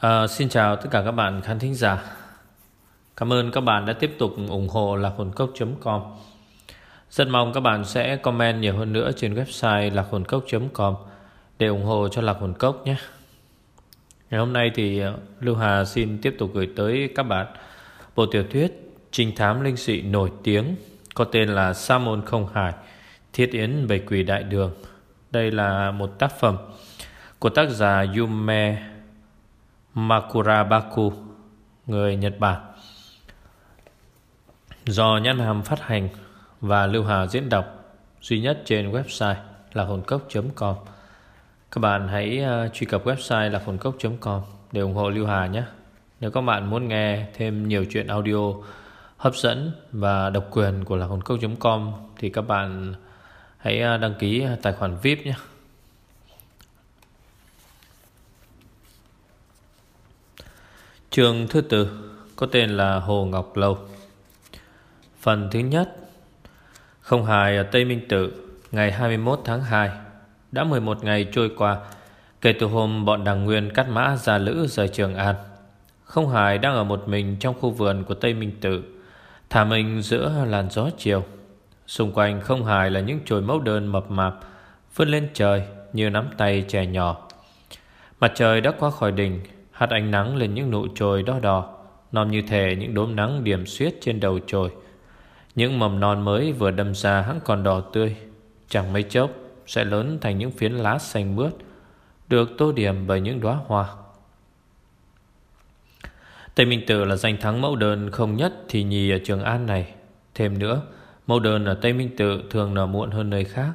À, xin chào tất cả các bạn khán thính giả. Cảm ơn các bạn đã tiếp tục ủng hộ lạc hồn cốc.com Rất mong các bạn sẽ comment nhiều hơn nữa trên website lạc hồn cốc.com Để ủng hộ cho lạc hồn cốc nhé. Ngày hôm nay thì ờ, Lưu Hà xin tiếp tục gửi tới các bạn Bộ tiểu thuyết trinh thám linh dị nổi tiếng Có tên là Sa môn không hải Thiết yến bầy quỷ đại đường. Đây là một tác phẩm của tác giả Yume Makurabaku, người Nhật Bản. Do Nhân Hàm phát hành và Lưu Hà diễn đọc duy nhất trên website là hồn cốc.com. Các bạn hãy ờ, truy cập website là hồn cốc.com để ủng hộ Lưu Hà nhé. Nếu các bạn muốn nghe thêm nhiều chuyện audio hấp dẫn và độc quyền của lạc hồn cốc.com thì các bạn hãy ờ, đăng ký tài khoản VIP nhé. Trường thứ tư, có tên là Hồ Ngọc Lâu. Phần thứ nhất, Không hài ở Tây Minh Tự, ngày 21 tháng 2 Đã 11 ngày trôi qua Kể từ hôm bọn đảng nguyên cắt mã ra lữ rời Trường An. Không hài đang ở một mình trong khu vườn của Tây Minh Tự, Thả mình giữa làn gió chiều. Xung quanh không hài là những chồi mẫu đơn mập mạp, Vươn lên trời như nắm tay trẻ nhỏ. Mặt trời đã qua khỏi đỉnh Hạt ánh nắng lên những nụ chồi đo đỏ Non như thể những đốm nắng điểm xuyết trên đầu chồi Những mầm non mới vừa đâm ra hẳn còn đỏ tươi, Chẳng mấy chốc sẽ lớn thành những phiến lá xanh mướt, Được tô điểm bởi những đóa hoa. Tây Minh tự là danh thắng mẫu đơn không nhất thì nhì ở Trường An này. Thêm nữa, Mẫu đơn ở Tây Minh Tự thường nở muộn hơn nơi khác,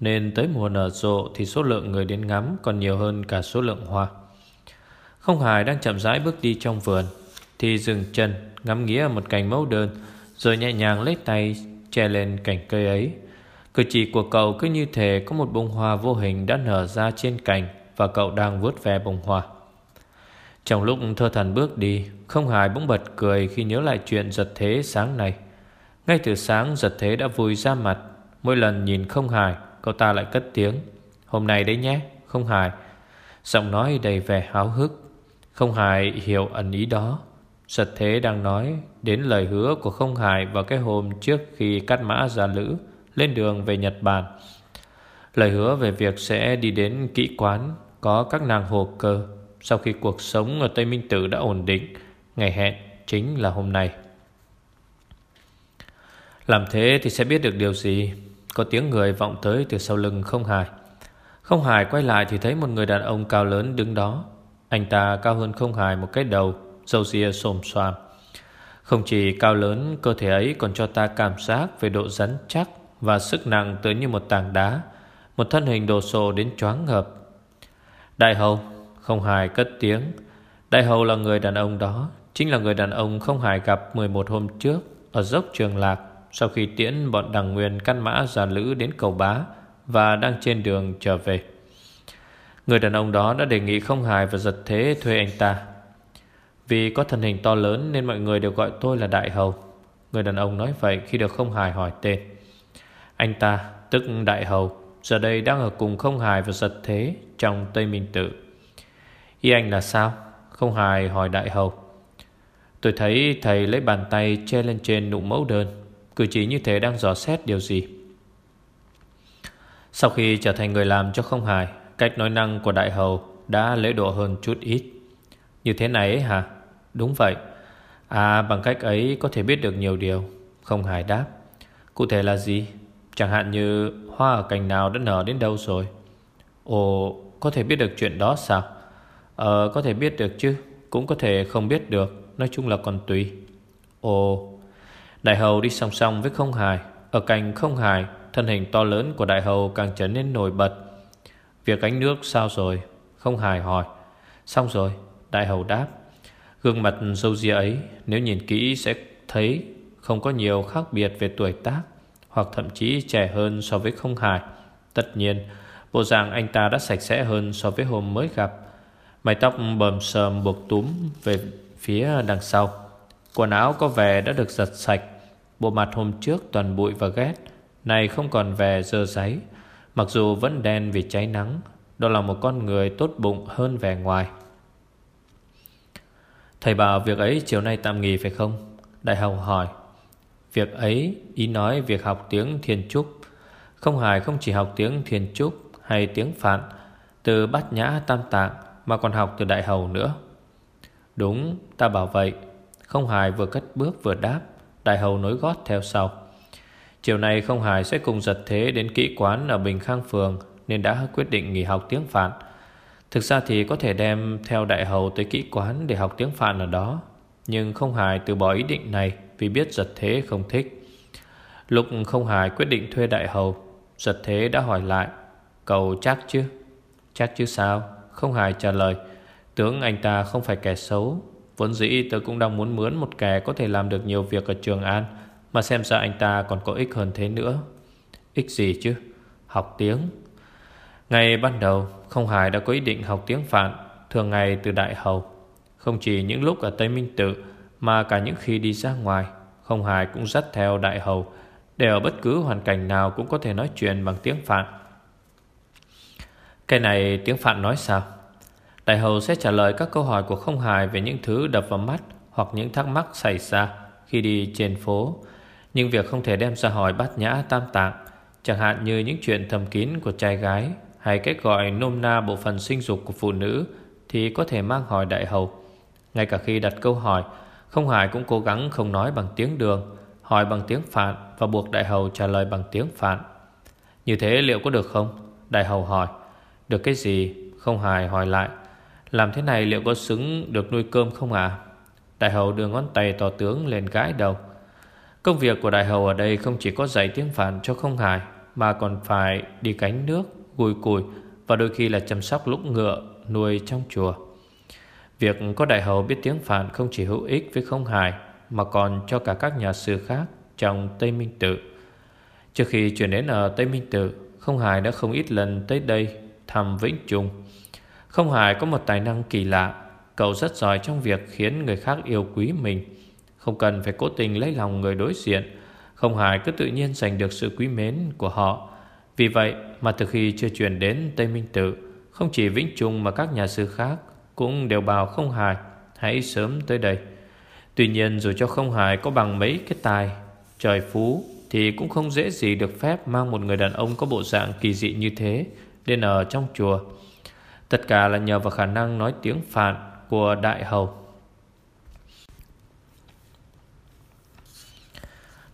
Nên tới mùa nở rộ thì số lượng người đến ngắm còn nhiều hơn cả số lượng hoa không Hải đang chậm rãi bước đi trong vườn, Thì dừng chân, ngắm nghía một cành mẫu đơn, Rồi nhẹ nhàng lấy tay che lên cành cây ấy. Cử chỉ của cậu cứ như thể có một bông hoa vô hình đã nở ra trên cành Và cậu đang vuốt ve bông hoa. Trong lúc thơ thần bước đi, Không Hải bỗng bật cười khi nhớ lại chuyện giật thế sáng nay. Ngay từ sáng giật thế đã vui ra mặt. Mỗi lần nhìn không Hải Cậu ta lại cất tiếng, Hôm nay đấy nhé, Không Hải Giọng nói đầy vẻ háo hức không hài hiểu ẩn ý đó. Sật thế đang nói, Đến lời hứa của không hài vào cái hôm Trước khi cắt mã giả lữ Lên đường về Nhật Bản. Lời hứa về việc sẽ đi đến kỹ quán, Có các nàng hồ cơ. Sau khi cuộc sống ở Tây Minh Tử đã ổn định, Ngày hẹn chính là hôm nay. Làm thế thì sẽ biết được điều gì? Có tiếng người vọng tới từ sau lưng không hài. Không hài quay lại thì thấy một người đàn ông cao lớn đứng đó anh ta cao hơn không hài một cái đầu Dâu ria xồm xoàm. Không chỉ cao lớn, Cơ thể ấy còn cho ta cảm giác Về độ rắn chắc Và sức nặng tới như một tảng đá, Một thân hình đồ sộ đến choáng ngợp. Đại hầu, Không hài cất tiếng. Đại hầu là người đàn ông đó, Chính là người đàn ông không hài gặp 11 hôm trước Ở dốc trường lạc Sau khi tiễn bọn đằng nguyên căn mã giả lữ đến cầu bá Và đang trên đường trở về. Người đàn ông đó đã đề nghị không hài và giật thế thuê anh ta. Vì có thân hình to lớn nên mọi người đều gọi tôi là Đại Hầu. Người đàn ông nói vậy khi được không hài hỏi tên. Anh ta, tức Đại Hầu Giờ đây đang ở cùng không hài và giật thế Trong Tây Minh Tự. Ý anh là sao? Không hài hỏi Đại Hầu. Tôi thấy thầy lấy bàn tay che lên trên nụ mẫu đơn. Cử chỉ như thế đang dò xét điều gì? Sau khi trở thành người làm cho không hài Cách nói năng của đại hầu Đã lễ độ hơn chút ít. Như thế này ấy hả? Đúng vậy. À bằng cách ấy có thể biết được nhiều điều. Không hài đáp. Cụ thể là gì? Chẳng hạn như hoa ở cành nào đã nở đến đâu rồi? Ồ, có thể biết được chuyện đó sao? Ờ có thể biết được chứ. Cũng có thể không biết được. Nói chung là còn tùy. Ồ. Đại hầu đi song song với không hài. Ở cạnh không hài, Thân hình to lớn của đại hầu càng trở nên nổi bật. Việc gánh nước sao rồi? Không hài hỏi. Xong rồi, Đại hầu đáp. Gương mặt dâu ria ấy, Nếu nhìn kỹ sẽ thấy Không có nhiều khác biệt về tuổi tác, Hoặc thậm chí trẻ hơn so với không hài. Tất nhiên, Bộ dạng anh ta đã sạch sẽ hơn so với hôm mới gặp. Mái tóc bầm sờm buộc túm Về phía đằng sau. Quần áo có vẻ đã được giật sạch. Bộ mặt hôm trước toàn bụi và ghét Này không còn vẻ dơ giấy. Mặc dù vẫn đen vì cháy nắng, Đó là một con người tốt bụng hơn vẻ ngoài. Thầy bảo việc ấy chiều nay tạm nghỉ phải không? Đại hầu hỏi. Việc ấy, ý nói việc học tiếng thiên trúc Không hài không chỉ học tiếng thiên trúc Hay tiếng phạn, Từ bát nhã, tam tạng, Mà còn học từ đại hầu nữa. Đúng, ta bảo vậy. Không hài vừa cất bước vừa đáp, Đại hầu nối gót theo sau. Chiều nay không hài sẽ cùng giật thế Đến kỹ quán ở Bình Khang Phường Nên đã quyết định nghỉ học tiếng phạn. Thực ra thì có thể đem theo đại hầu tới kỹ quán để học tiếng Phạn ở đó, Nhưng không hài từ bỏ ý định này vì biết giật thế không thích. Lúc không hài quyết định thuê đại hầu, Giật thế đã hỏi lại, Cậu chắc chứ? Chắc chứ sao? Không hài trả lời, Tướng anh ta không phải kẻ xấu, Vốn dĩ tôi cũng đang muốn mướn một kẻ Có thể làm được nhiều việc ở Trường An mà xem ra anh ta còn có ích hơn thế nữa. Ích gì chứ? Học tiếng. Ngày ban đầu, Không hài đã có ý định học tiếng Phạn, Thường ngày từ Đại Hầu. Không chỉ những lúc ở Tây Minh Tự, mà cả những khi đi ra ngoài, Không hài cũng dắt theo đại hầu, Để ở bất cứ hoàn cảnh nào Cũng có thể nói chuyện bằng tiếng Phạn. Cái này tiếng Phạn nói sao? Đại hầu sẽ trả lời các câu hỏi của không hài Về những thứ đập vào mắt Hoặc những thắc mắc xảy ra Khi đi trên phố. Nhưng việc không thể đem ra hỏi bát nhã tam tạng, Chẳng hạn như những chuyện thầm kín của trai gái Hay cách gọi nôm na bộ phận sinh dục của phụ nữ Thì có thể mang hỏi đại hầu Ngay cả khi đặt câu hỏi, không Hải cũng cố gắng không nói bằng tiếng đường, Hỏi bằng tiếng Phạn Và buộc Đại Hầu trả lời bằng tiếng Phạn Như thế liệu có được không? Đại Hầu hỏi Được cái gì? Không Hải hỏi lại Làm thế này liệu có xứng được nuôi cơm không à? Đại Hầu đưa ngón tay tỏ tướng lên gãi đầu Công việc của Đại Hầu ở đây không chỉ có dạy tiếng Phạn cho không Hải Mà còn phải đi cánh nước, gùi cùi Và đôi khi là chăm sóc lúc ngựa nuôi trong chùa. Việc có đại hầu biết tiếng Phạn không chỉ hữu ích với không hài Mà còn cho cả các nhà sư khác trong Tây Minh Tự. Trước khi chuyển đến ở Tây Minh Tự Không hài đã không ít lần tới đây thăm Vĩnh Trung. Không hài có một tài năng kỳ lạ Cậu rất giỏi trong việc khiến người khác yêu quý mình. Không cần phải cố tình lấy lòng người đối diện. Không hài cứ tự nhiên giành được sự quý mến của họ. Vì vậy mà từ khi chưa chuyển đến Tây Minh Tự, Không chỉ Vĩnh Trung mà các nhà sư khác cũng đều bảo không hài Hãy sớm tới đây. Tuy nhiên dù cho không hài có bằng mấy cái tài, Trời phú Thì cũng không dễ gì được phép Mang một người đàn ông có bộ dạng kỳ dị như thế Đến ở trong chùa. Tất cả là nhờ vào khả năng nói tiếng phạn Của đại hầu.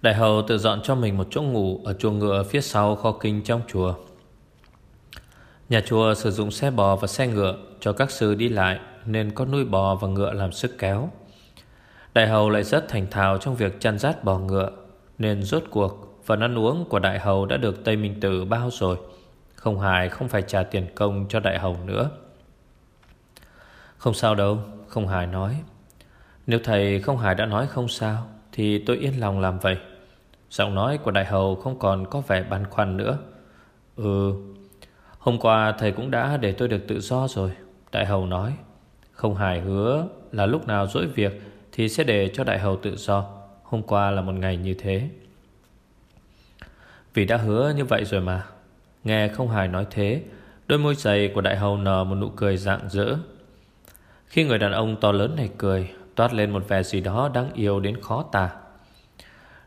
Đại hầu tự dọn cho mình một chỗ ngủ Ở chuồng ngựa phía sau kho kinh trong chùa Nhà chùa sử dụng xe bò và xe ngựa cho các sư đi lại nên có nuôi bò và ngựa làm sức kéo. Đại hầu lại rất thành thạo trong việc chăn dắt bò ngựa nên rốt cuộc phần ăn uống của đại hầu đã được Tây Minh Tử bao rồi. Không hài không phải trả tiền công cho đại hầu nữa. Không sao đâu, không hài nói. Nếu thầy không hài đã nói không sao thì tôi yên lòng làm vậy. Giọng nói của đại hầu không còn có vẻ băn khoăn nữa. Ừ, hôm qua thầy cũng đã để tôi được tự do rồi. Đại hầu nói. Không hài hứa là lúc nào dỗi việc Thì sẽ để cho đại hầu tự do. Hôm qua là một ngày như thế. Vì đã hứa như vậy rồi mà. Nghe không hài nói thế Đôi môi dày của đại hầu nở một nụ cười rạng rỡ. Khi người đàn ông to lớn này cười Toát lên một vẻ gì đó đáng yêu đến khó tả.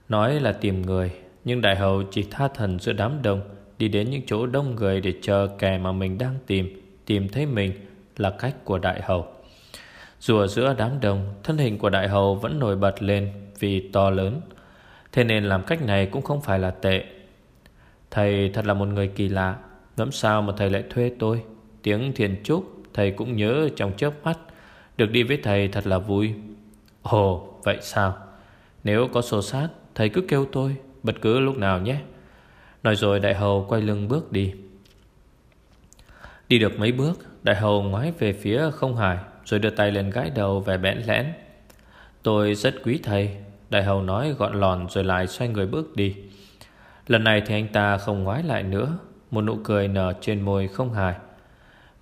Nói là tìm người Nhưng đại hậu chỉ tha thần giữa đám đông Đi đến những chỗ đông người để chờ kẻ mà mình đang tìm Tìm thấy mình là cách của đại hậu Dù ở giữa đám đông, thân hình của đại hậu vẫn nổi bật lên vì to lớn. Thế nên làm cách này cũng không phải là tệ. Thầy thật là một người kỳ lạ. Ngẫm sao mà thầy lại thuê tôi. Tiếng thiền trúc thầy cũng nhớ trong chớp mắt. Được đi với thầy thật là vui. Ồ, vậy sao? Nếu có sổ sát, thầy cứ kêu tôi, bất cứ lúc nào nhé. Nói rồi đại hầu quay lưng bước đi. Đi được mấy bước, Đại hầu ngoái về phía không hải Rồi đưa tay lên gãi đầu vẻ bẽn lẽn. Tôi rất quý thầy, Đại hầu nói gọn lòn rồi lại xoay người bước đi. Lần này thì anh ta không ngoái lại nữa, Một nụ cười nở trên môi không hài.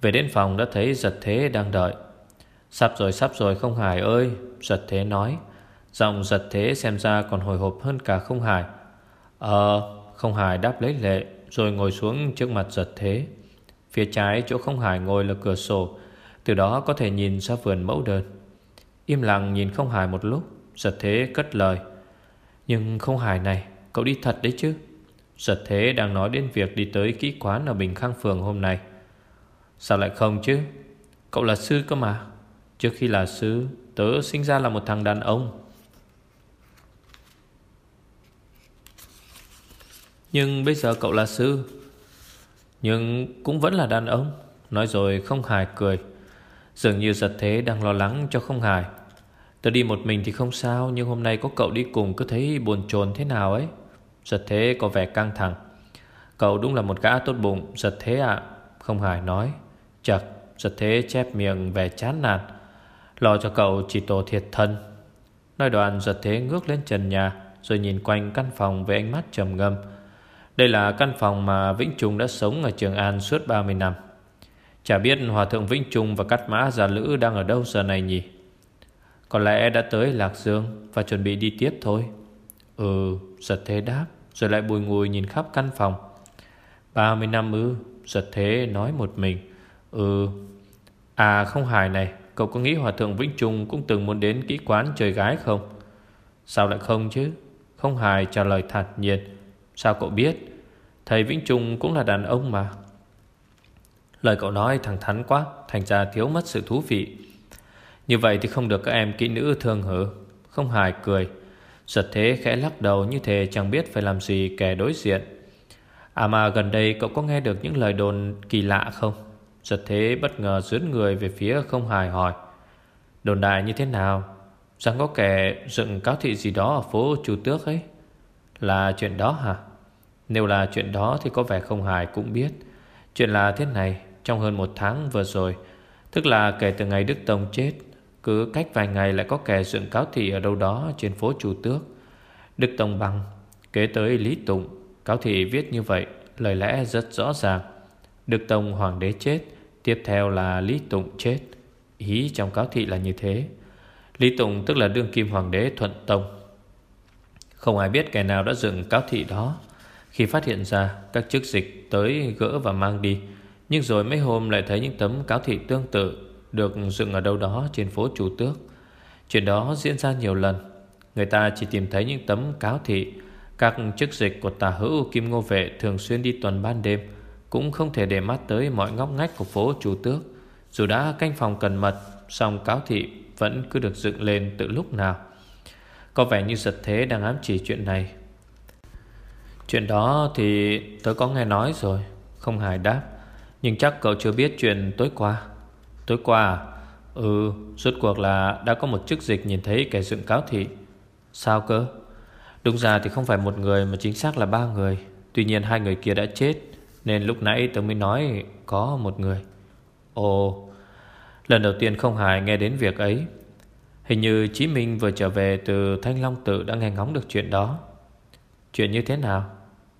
Về đến phòng đã thấy giật thế đang đợi. Sắp rồi sắp rồi không hài ơi, Giật thế nói. Giọng giật thế xem ra còn hồi hộp hơn cả không hài. Ờ không hài đáp lấy lệ, Rồi ngồi xuống trước mặt giật thế. Phía trái chỗ không hài ngồi là cửa sổ, Từ đó có thể nhìn ra vườn mẫu đơn. Im lặng nhìn không hài một lúc, Giật thế cất lời. Nhưng không hài này, Cậu đi thật đấy chứ? Giật thế đang nói đến việc đi tới kỹ quán Ở Bình Khang Phường hôm nay. Sao lại không chứ? Cậu là sư cơ mà. Trước khi là sư, Tớ sinh ra là một thằng đàn ông. Nhưng bây giờ cậu là sư. Nhưng cũng vẫn là đàn ông. Nói rồi không hài cười. Dường như giật thế đang lo lắng cho không hài. Tớ đi một mình thì không sao, Nhưng hôm nay có cậu đi cùng cứ thấy buồn chồn thế nào ấy. Giật thế có vẻ căng thẳng. Cậu đúng là một gã tốt bụng. Giật thế ạ. Không hài nói. Chật, Giật thế chép miệng vẻ chán nản. Lo cho cậu chỉ tổ thiệt thân. Nói đoạn giật thế ngước lên trần nhà, Rồi nhìn quanh căn phòng với ánh mắt trầm ngâm. Đây là căn phòng mà Vĩnh Trung đã sống ở Trường An suốt 30 năm. Chả biết Hòa Thượng Vĩnh Trung và Cát Mã Già Lữ đang ở đâu giờ này nhỉ? Có lẽ đã tới Lạc Dương Và chuẩn bị đi tiếp thôi. Ừ giật thế đáp, Rồi lại bùi ngùi nhìn khắp căn phòng. 30 năm ư, Giật thế nói một mình. Ừ À không hài này, Cậu có nghĩ Hòa Thượng Vĩnh Trung Cũng từng muốn đến kỹ quán chơi gái không? Sao lại không chứ? Không hài trả lời thật nhiên. Sao cậu biết? Thầy Vĩnh Trung cũng là đàn ông mà. Lời cậu nói thẳng thắn quá, Thành ra thiếu mất sự thú vị. Như vậy thì không được các em kỹ nữ thương hử Không hài cười. Giật thế khẽ lắc đầu như thế chẳng biết phải làm gì kẻ đối diện. À mà gần đây cậu có nghe được những lời đồn kỳ lạ không? Giật thế bất ngờ dướn người về phía không hài hỏi. Đồn đại như thế nào? Rằng có kẻ dựng cáo thị gì đó ở phố Chu Tước ấy? Là chuyện đó hả? Nếu là chuyện đó thì có vẻ không hài cũng biết. Chuyện là thế này, Trong hơn một tháng vừa rồi, Tức là kể từ ngày Đức Tông chết, Cứ cách vài ngày lại có kẻ dựng cáo thị Ở đâu đó trên phố chủ Tước. Đức Tông bằng Kế tới Lý Tụng, Cáo thị viết như vậy, Lời lẽ rất rõ ràng. Đức Tông Hoàng đế chết, Tiếp theo là Lý Tụng chết. Ý trong cáo thị là như thế. Lý Tụng tức là đương kim hoàng đế Thuận Tông. Không ai biết kẻ nào đã dựng cáo thị đó. Khi phát hiện ra, Các chức dịch tới gỡ và mang đi. Nhưng rồi mấy hôm lại thấy những tấm cáo thị tương tự Được dựng ở đâu đó trên phố Chủ Tước. Chuyện đó diễn ra nhiều lần. Người ta chỉ tìm thấy những tấm cáo thị. Các chức dịch của tà hữu Kim Ngô Vệ Thường xuyên đi tuần ban đêm, cũng không thể để mắt tới mọi ngóc ngách của phố chủ Tước. Dù đã canh phòng cần mật, song cáo thị vẫn cứ được dựng lên từ lúc nào. Có vẻ như giật thế đang ám chỉ chuyện này. Chuyện đó thì tớ có nghe nói rồi, Không hài đáp. Nhưng chắc cậu chưa biết chuyện tối qua. Tối qua à? Ừ Suốt cuộc là đã có một chức dịch nhìn thấy kẻ dựng cáo thị. Sao cơ? Đúng ra thì không phải một người mà chính xác là ba người. Tuy nhiên hai người kia đã chết, nên lúc nãy tớ mới nói có một người. Ồ, Lần đầu tiên không hài nghe đến việc ấy. Hình như Chí Minh vừa trở về từ Thanh Long Tự đã nghe ngóng được chuyện đó. Chuyện như thế nào?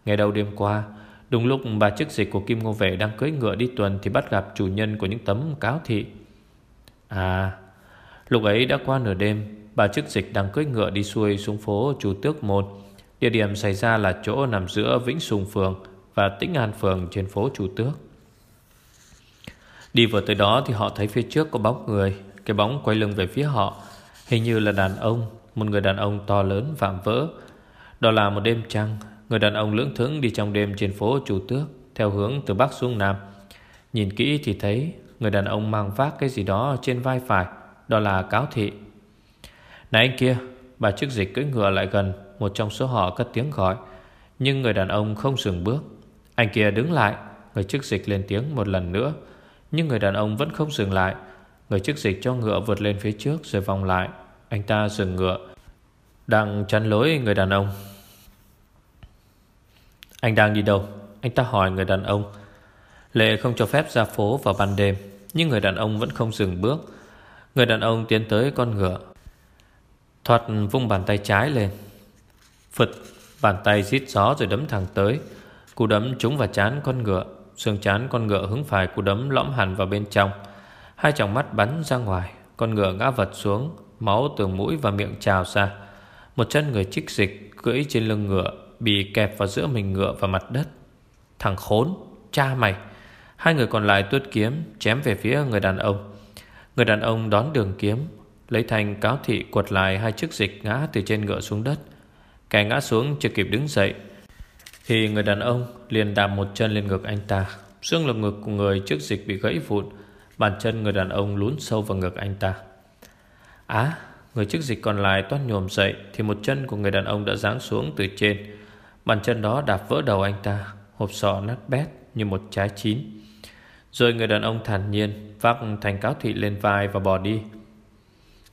Ngày đầu đêm qua Đúng lúc bà chức dịch của Kim Ngô Vệ đang cưỡi ngựa đi tuần Thì bắt gặp chủ nhân của những tấm cáo thị. À Lúc ấy đã qua nửa đêm Bà chức dịch đang cưỡi ngựa đi xuôi xuống phố Chủ Tước một. Địa điểm xảy ra là chỗ nằm giữa Vĩnh Sùng Phường và Tĩnh An Phường trên phố Chủ Tước. Đi vừa tới đó thì họ thấy phía trước có bóng người, cái bóng quay lưng về phía họ, hình như là đàn ông, một người đàn ông to lớn vạm vỡ. Đó là một đêm trăng, người đàn ông lưỡng thững đi trong đêm trên phố Chủ Tước, theo hướng từ Bắc xuống Nam. Nhìn kỹ thì thấy người đàn ông mang vác cái gì đó trên vai phải, đó là cáo thị. Này anh kia, bà chức dịch cưỡi ngựa lại gần, một trong số họ cất tiếng gọi, nhưng người đàn ông không dừng bước. Anh kia đứng lại Người chức dịch lên tiếng một lần nữa Nhưng người đàn ông vẫn không dừng lại Người chức dịch cho ngựa vượt lên phía trước Rồi vòng lại. Anh ta dừng ngựa, Đang chắn lối người đàn ông. Anh đang đi đâu? Anh ta hỏi người đàn ông. Lệ không cho phép ra phố vào ban đêm, Nhưng người đàn ông vẫn không dừng bước. Người đàn ông tiến tới con ngựa Thoạt vung bàn tay trái lên. Phật, Bàn tay rít gió rồi đấm thẳng tới. Cú đấm trúng vào chán con ngựa, Xương chán con ngựa hướng phải cú đấm lõm hẳn vào bên trong. Hai tròng mắt bắn ra ngoài, Con ngựa ngã vật xuống, Máu từ mũi và miệng trào ra. Một chân người chích dịch cưỡi trên lưng ngựa, Bị kẹp vào giữa mình ngựa và mặt đất. Thằng khốn, Cha mày! Hai người còn lại tuốt kiếm, Chém về phía người đàn ông. Người đàn ông đón đường kiếm, Lấy thành cáo thị quật lại hai chiếc dịch ngã từ trên ngựa xuống đất. Kẻ ngã xuống chưa kịp đứng dậy, Thì người đàn ông liền đạp một chân lên ngực anh ta. Xương lồng ngực của người chiếc dịch bị gãy vụn Bàn chân người đàn ông lún sâu vào ngực anh ta. Á, Người chức dịch còn lại toát nhồm dậy Thì một chân của người đàn ông đã giáng xuống từ trên. Bàn chân đó đạp vỡ đầu anh ta, Hộp sọ nát bét như một trái chín. Rồi người đàn ông thản nhiên Vác thành cáo thị lên vai và bỏ đi.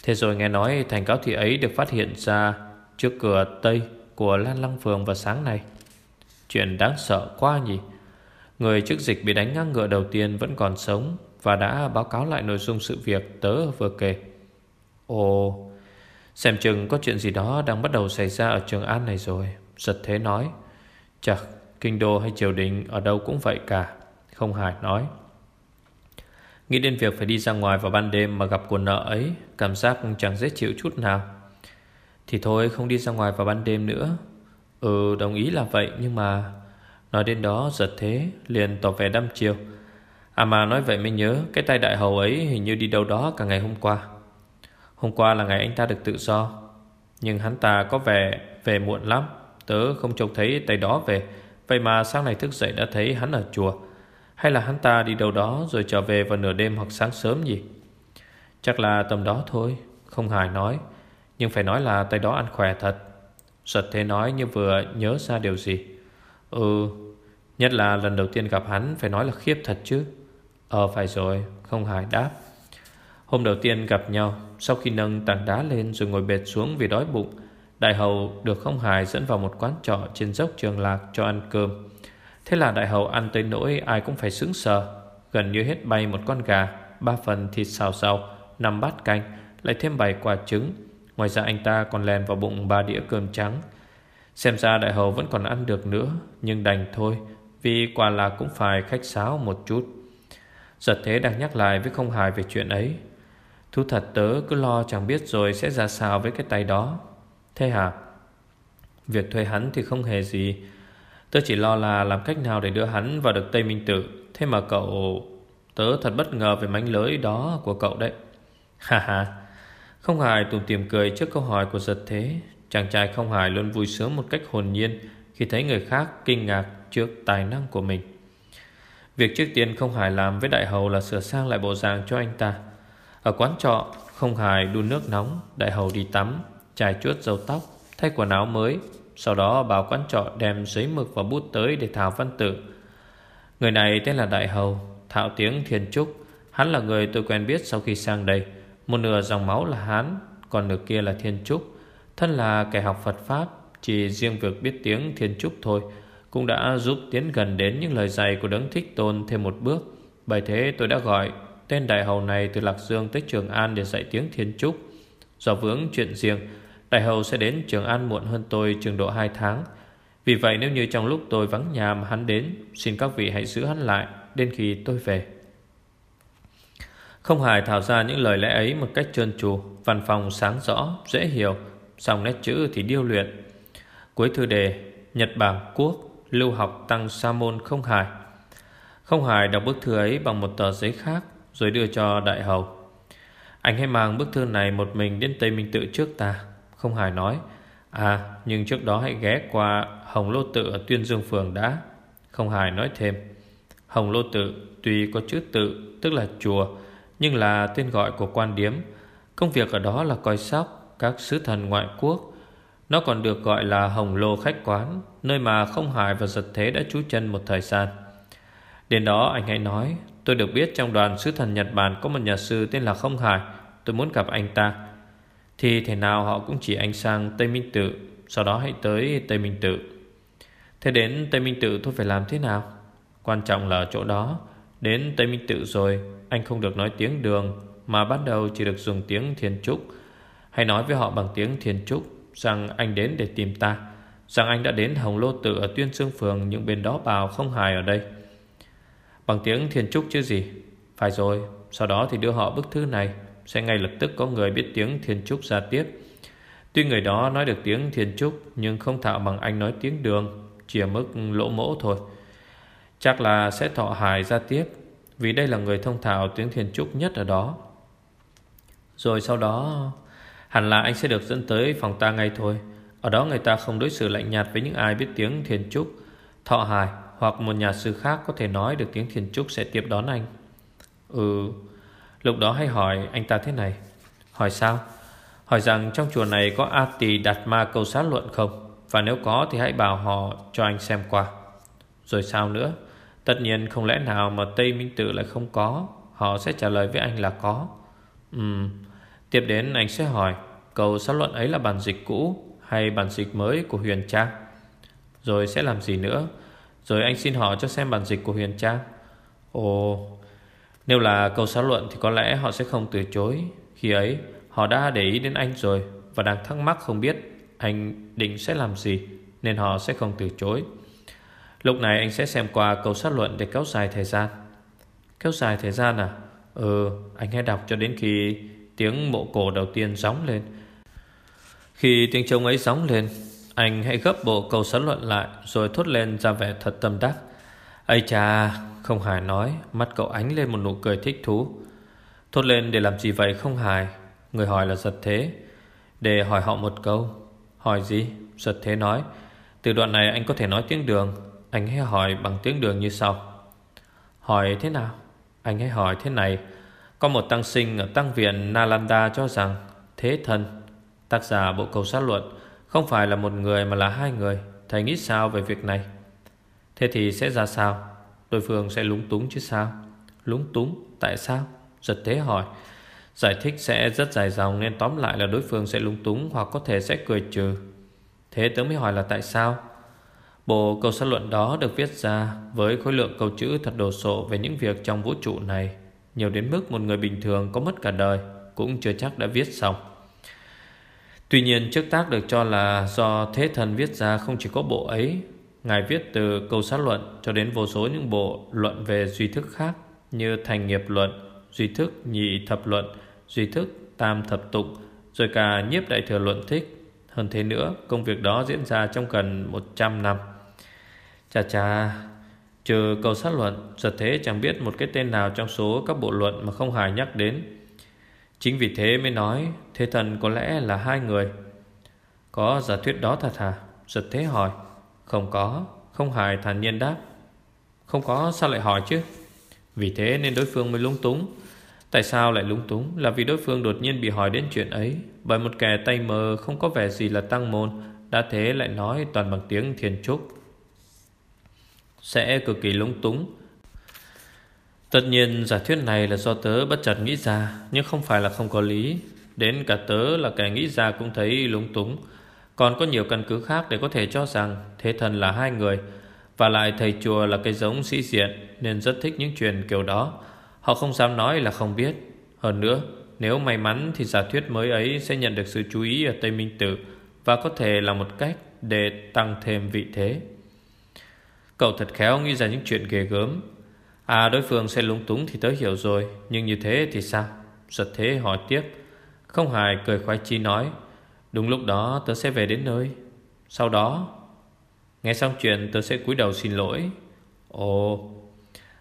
Thế rồi nghe nói thành cáo thị ấy được phát hiện ra Trước cửa Tây của Lan Lăng Phường vào sáng nay. Chuyện đáng sợ quá nhỉ. Người chức dịch bị đánh ngang ngựa đầu tiên vẫn còn sống và đã báo cáo lại nội dung sự việc tớ vừa kể. Ồ, Xem chừng có chuyện gì đó đang bắt đầu xảy ra ở Trường An này rồi. Giật thế nói Chắc kinh đô hay triều đình ở đâu cũng vậy cả, Không hài nói. Nghĩ đến việc phải đi ra ngoài vào ban đêm mà gặp quần nợ ấy, Cảm giác chẳng dễ chịu chút nào. Thì thôi, không đi ra ngoài vào ban đêm nữa. Ừ đồng ý là vậy, nhưng mà Nói đến đó giật thế, Liền tỏ vẻ đăm chiều. À mà nói vậy mới nhớ, Cái tay đại hầu ấy hình như đi đâu đó cả ngày hôm qua. Hôm qua là ngày anh ta được tự do, Nhưng hắn ta có vẻ về muộn lắm. Tớ không trông thấy tay đó về. Vậy mà sáng nay thức dậy đã thấy hắn ở chùa. Hay là hắn ta đi đâu đó Rồi trở về vào nửa đêm hoặc sáng sớm gì Chắc là tầm đó thôi, Không hài nói. Nhưng phải nói là tay đó ăn khỏe thật. Giật thế nói như vừa nhớ ra điều gì? Ừ Nhất là lần đầu tiên gặp hắn, Phải nói là khiếp thật chứ. Ờ phải rồi, Không hài đáp. Hôm đầu tiên gặp nhau, Sau khi nâng tảng đá lên rồi ngồi bệt xuống vì đói bụng, Đại hầu được không hài dẫn vào một quán trọ trên dốc trường lạc cho ăn cơm. Thế là đại hầu ăn tới nỗi ai cũng phải sững sờ, Gần như hết bay một con gà, Ba phần thịt xào xào, Năm bát canh, Lại thêm bảy quả trứng. Ngoài ra anh ta còn lèn vào bụng ba đĩa cơm trắng. Xem ra đại hầu vẫn còn ăn được nữa, Nhưng đành thôi, Vì quả là cũng phải khách sáo một chút. Giật thế đang nhắc lại với không hài về chuyện ấy. Thú thật tớ cứ lo chẳng biết rồi sẽ ra sao với cái tay đó. Thế hả? Việc thuê hắn thì không hề gì. Tớ chỉ lo là làm cách nào để đưa hắn vào được Tây Minh Tự. Thế mà cậu, Tớ thật bất ngờ về mánh lưới đó của cậu đấy. Ha ha. Không hài tùm tìm cười trước câu hỏi của giật thế. Chàng trai không hài luôn vui sướng một cách hồn nhiên Khi thấy người khác kinh ngạc trước tài năng của mình. Việc trước tiên không hài làm với đại hầu là sửa sang lại bộ dạng cho anh ta. Ở quán trọ, không hài đun nước nóng, Đại hầu đi tắm Chải chuốt dầu tóc, Thay quần áo mới. Sau đó, bảo quán trọ đem giấy mực và bút tới để thảo văn tự. Người này tên là Đại Hầu, Thạo tiếng Thiên Trúc. Hắn là người tôi quen biết sau khi sang đây. Một nửa dòng máu là Hán Còn nửa kia là Thiên Trúc. Thân là kẻ học Phật Pháp, Chỉ riêng việc biết tiếng Thiên Trúc thôi. Cũng đã giúp tiến gần đến những lời dạy của Đấng Thích Tôn thêm một bước. Bởi thế tôi đã gọi Tên Đại Hầu này từ Lạc Dương tới Trường An để dạy tiếng Thiên Trúc Do vướng chuyện riêng Đại hầu sẽ đến Trường An muộn hơn tôi chừng độ 2 tháng. Vì vậy nếu như trong lúc tôi vắng nhà mà hắn đến Xin các vị hãy giữ hắn lại Đến khi tôi về. Không hài thảo ra những lời lẽ ấy Một cách trơn tru Văn phòng sáng rõ, dễ hiểu song nét chữ thì điêu luyện. Cuối thư đề Nhật Bản Quốc. Lưu học Tăng Sa Môn không hài. Không hài đọc bức thư ấy bằng một tờ giấy khác, Rồi đưa cho đại hầu. Anh hãy mang bức thư này một mình đến Tây Minh Tự trước ta, không hài nói. À nhưng trước đó hãy ghé qua Hồng Lô Tự ở Tuyên Dương Phường đã, Không hài nói thêm. Hồng Lô Tự tuy có chữ tự, Tức là chùa, Nhưng là tên gọi của quan điếm. Công việc ở đó là coi sóc Các sứ thần ngoại quốc nó còn được gọi là Hồng Lô Khách Quán, Nơi mà không hài và giật thế đã trú chân một thời gian. Đến đó anh hãy nói, Tôi được biết trong đoàn sứ thần Nhật Bản Có một nhà sư tên là Không Hải Tôi muốn gặp anh ta. Thì thế nào họ cũng chỉ anh sang Tây Minh Tự, Sau đó hãy tới Tây Minh Tự. Thế đến Tây Minh Tự tôi phải làm thế nào? Quan trọng là ở chỗ đó. Đến Tây Minh Tự rồi, Anh không được nói tiếng đường, Mà bắt đầu chỉ được dùng tiếng thiền Trúc. Hãy nói với họ bằng tiếng thiền Trúc. Rằng anh đến để tìm ta. Rằng anh đã đến Hồng Lô Tự ở Tuyên Sương Phường, Nhưng bên đó bảo không hài ở đây. Bằng tiếng thiền Trúc chứ gì? Phải rồi, Sau đó thì đưa họ bức thư này. Sẽ ngay lập tức có người biết tiếng thiền Trúc ra tiếp. Tuy người đó nói được tiếng thiền Trúc, Nhưng không thạo bằng anh nói tiếng đường, Chỉ ở mức lỗ mỗ thôi. Chắc là sẽ thọ hài ra tiếp, Vì đây là người thông thạo tiếng thiền Trúc nhất ở đó. Rồi sau đó Hẳn là anh sẽ được dẫn tới phòng ta ngay thôi. Ở đó người ta không đối xử lạnh nhạt Với những ai biết tiếng thiền trúc, Thọ hài hoặc một nhà sư khác Có thể nói được tiếng thiền trúc sẽ tiếp đón anh. Ừ Lúc đó hay hỏi anh ta thế này. Hỏi sao? Hỏi rằng trong chùa này có A Tỳ Đạt Ma câu sát luận không? Và nếu có thì hãy bảo họ cho anh xem qua. Rồi sao nữa? Tất nhiên không lẽ nào mà Tây Minh Tự lại không có, Họ sẽ trả lời với anh là có. Ừm Tiếp đến anh sẽ hỏi Câu sát luận ấy là bản dịch cũ Hay bản dịch mới của Huyền Trang Rồi sẽ làm gì nữa? Rồi anh xin họ cho xem bản dịch của Huyền Trang Ồ, Nếu là câu sát luận thì có lẽ họ sẽ không từ chối. Khi ấy, họ đã để ý đến anh rồi Và đang thắc mắc không biết Anh định sẽ làm gì Nên họ sẽ không từ chối. Lúc này anh sẽ xem qua câu sát luận Để kéo dài thời gian. Kéo dài thời gian à? Ừ anh hãy đọc cho đến khi Tiếng mộ cổ đầu tiên gióng lên. Khi tiếng trống ấy gióng lên, Anh hãy gấp bộ câu sấn luận lại Rồi thốt lên ra vẻ thật tâm đắc. Ây cha Không hài nói, Mắt cậu ánh lên một nụ cười thích thú. Thốt lên để làm gì vậy không hài? Người hỏi là giật thế. Để hỏi họ một câu. Hỏi gì? Giật thế nói. Từ đoạn này anh có thể nói tiếng đường. Anh hãy hỏi bằng tiếng đường như sau. Hỏi thế nào? Anh hãy hỏi thế này có một tăng sinh ở tăng viện Nalanda cho rằng, Thế thân. Tác giả bộ cầu sát luận, Không phải là một người mà là hai người. Thầy nghĩ sao về việc này? Thế thì sẽ ra sao? Đối phương sẽ lúng túng chứ sao? Lúng túng? Tại sao? Giật thế hỏi. Giải thích sẽ rất dài dòng Nên tóm lại là đối phương sẽ lúng túng Hoặc có thể sẽ cười trừ. Thế tớ mới hỏi là tại sao? Bộ câu sát luận đó được viết ra Với khối lượng câu chữ thật đồ sộ Về những việc trong vũ trụ này nhiều đến mức một người bình thường có mất cả đời Cũng chưa chắc đã viết xong. Tuy nhiên trước tác được cho là Do thế thần viết ra không chỉ có bộ ấy Ngài viết từ câu sát luận Cho đến vô số những bộ luận về duy thức khác Như thành nghiệp luận Duy thức nhị thập luận Duy thức tam thập tụng, Rồi cả nhiếp đại thừa luận thích. Hơn thế nữa công việc đó diễn ra trong gần 100 năm. Chà chà Trừ câu sát luận, Giật thế chẳng biết một cái tên nào trong số các bộ luận mà không hài nhắc đến. Chính vì thế mới nói, Thế thần có lẽ là hai người. Có giả thuyết đó thật hả? Giật thế hỏi. Không có, Không hài thản nhiên đáp. Không có, sao lại hỏi chứ? Vì thế nên đối phương mới lung túng. Tại sao lại lung túng? Là vì đối phương đột nhiên bị hỏi đến chuyện ấy. Bởi một kẻ tay mờ không có vẻ gì là tăng môn, Đã thế lại nói toàn bằng tiếng thiền trúc sẽ cực kỳ lúng túng. Tất nhiên giả thuyết này là do tớ bất chợt nghĩ ra, nhưng không phải là không có lý. Đến cả tớ là kẻ nghĩ ra cũng thấy lúng túng. Còn có nhiều căn cứ khác để có thể cho rằng thế thần là hai người, và lại thầy chùa là cái giống sĩ diện nên rất thích những chuyện kiểu đó. Họ không dám nói là không biết. Hơn nữa, nếu may mắn thì giả thuyết mới ấy sẽ nhận được sự chú ý ở Tây Minh Tử và có thể là một cách để tăng thêm vị thế. Cậu thật khéo nghĩ ra những chuyện ghê gớm. À đối phương sẽ lúng túng thì tớ hiểu rồi, Nhưng như thế thì sao? Giật thế hỏi tiếp. Không hài cười khoái chi nói, Đúng lúc đó tớ sẽ về đến nơi. Sau đó? Nghe xong chuyện, tớ sẽ cúi đầu xin lỗi. Ồ.